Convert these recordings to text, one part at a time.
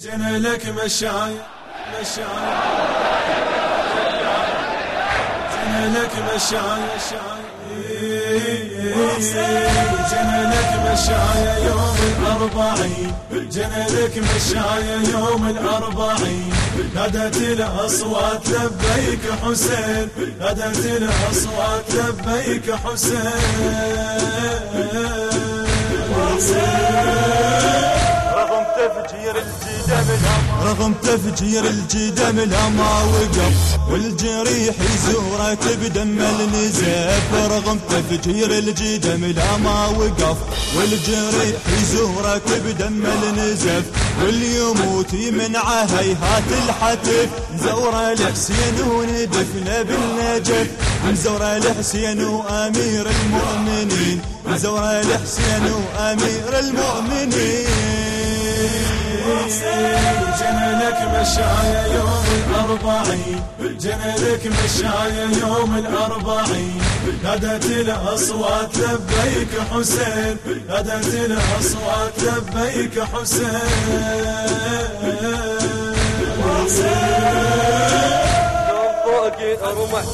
جنى لك مشاي مشاي جنى لك مشاي جنى لك مشاي يوم الأربعين. جنى لك مشاي يوم الأربعين. نادت الأصوات لبيك حسين نادت الأصوات لبيك حسين. رغم تفجير الجدم رغم تفجير الجدم لا ما وقف والجريح يزوره بدم النزف. رغم تفجير الجدم لا ما وقف والجريح يزوره بدم النزف. واللي يموت يمنعه هيهات الحتف. زوره الحسين وندفنه بالنجف. زوره الحسين وأمير المؤمنين. زوره الحسين وأمير المؤمنين. جنى لك مشايا يوم الأربعين جنى لك مشايا يوم الأربعين. نادت الأصوات لبيك حسين نادت الأصوات لبيك حسين. فوق رمح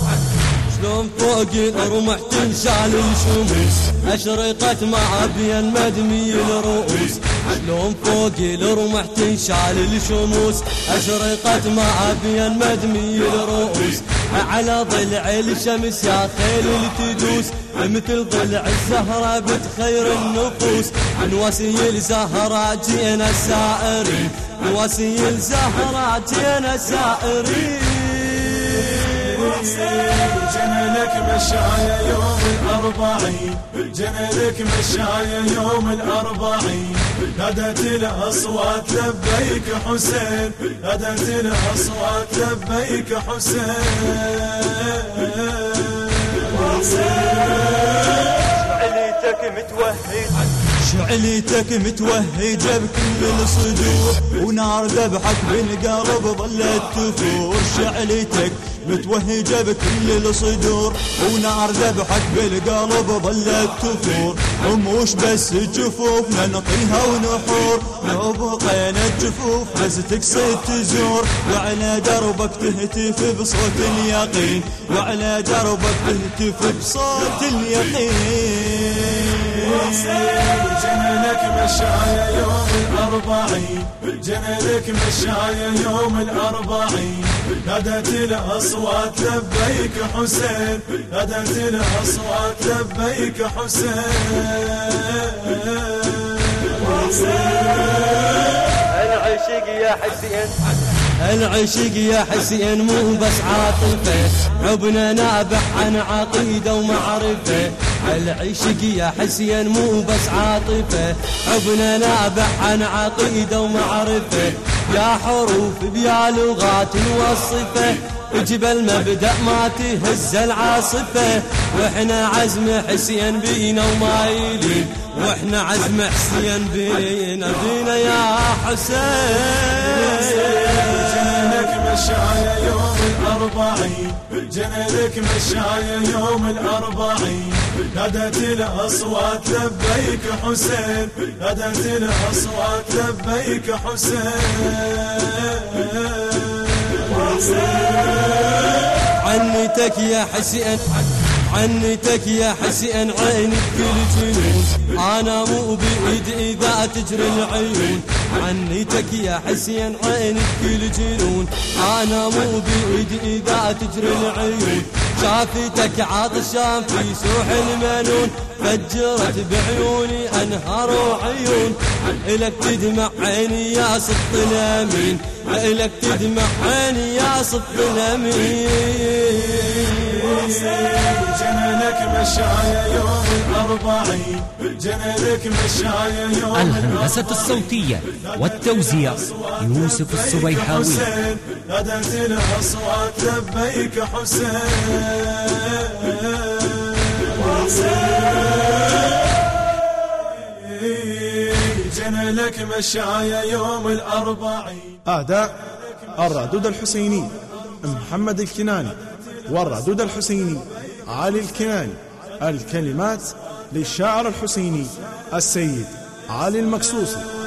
شلون فوق الرمح تنشال الشموس أشرقت مع بين مدمي الرؤوس شلون فوق الرمح تنشال الشموس. أشرقت مع بين مدمي الرؤوس على ضلع الشمس يا خيل تدوس. مثل ضلع الزهرة بتخير النفوس. نواسي الزهرة جينا السائرين نواسي الزهرة جينا السائرين جنى لك مشايا يوم الأربعين جنى لك مشايا يوم الأربعين. نادت الأصوات لبيك حسين نادت الأصوات لبيك حسين. عليتك متوهج. شعليتك متوهجة بكل الصدور ونار ذبحك بالقلب ظلت تثور شعليتك متوهجة بكل الصدور ونار ذبحك بالقلب ظلت تثور وموش بس جفوفنا نطيها ونحور. لو بقينا الجفوف بس تقصد تزور. وعلى دربك تهتف بصوت اليقين. وعلى دربك تهتف بصوت اليقين. جنى لك مشايا يوم الأربعين. جنى لك مشايا يوم الأربعين. نادت الأصوات لبيك حسين. نادت الأصوات لبيك حسين. العشق يا حسين. العشق يا حسين مو بس عاطفة حبنا نابح عن عقيدة ومعرفة. العشق يا حسين مو بس عاطفة حبنا نابح عن عقيدة ومعرفة. يا حروف بيا لغات نوصفه جبل مبدأ ما تهز العاصفة. وإحنا عزم حسين بينا ومايلين وإحنا عزم حسين بينا بينا يا حسين. مشايا يوم الأربعين. جنلك مشايا يوم الأربعين. نادت الأصوات لبيك حسين. نادت الأصوات لبيك حسين. عنتك يا حسين عنتك يا حسين عينك كل جنون أنا مو بايد إذا تجري العيون. عنتك يا حسين عينك كل جنون أنا مو بايد إذا تجري العيون. شافتك عطشان في سوح المنون. فجرت بعيوني أنهار وعيون. الك تدمع عيني يا صدق الأمين. الك تدمع عيني يا صدق الأمين. مشايا يوم الأربعين جنلك مشايا يوم الهندسة الصوتية والتوزيع يوسف السبيحاوي حسين نادت الأصوات لبيك حسين. جنلك مشايا يوم الأربعين. أداء الردود الحسيني محمد الكناني والردود الحسيني علي الكناني. الكلمات للشاعر الحسيني السيد علي المكسوسي.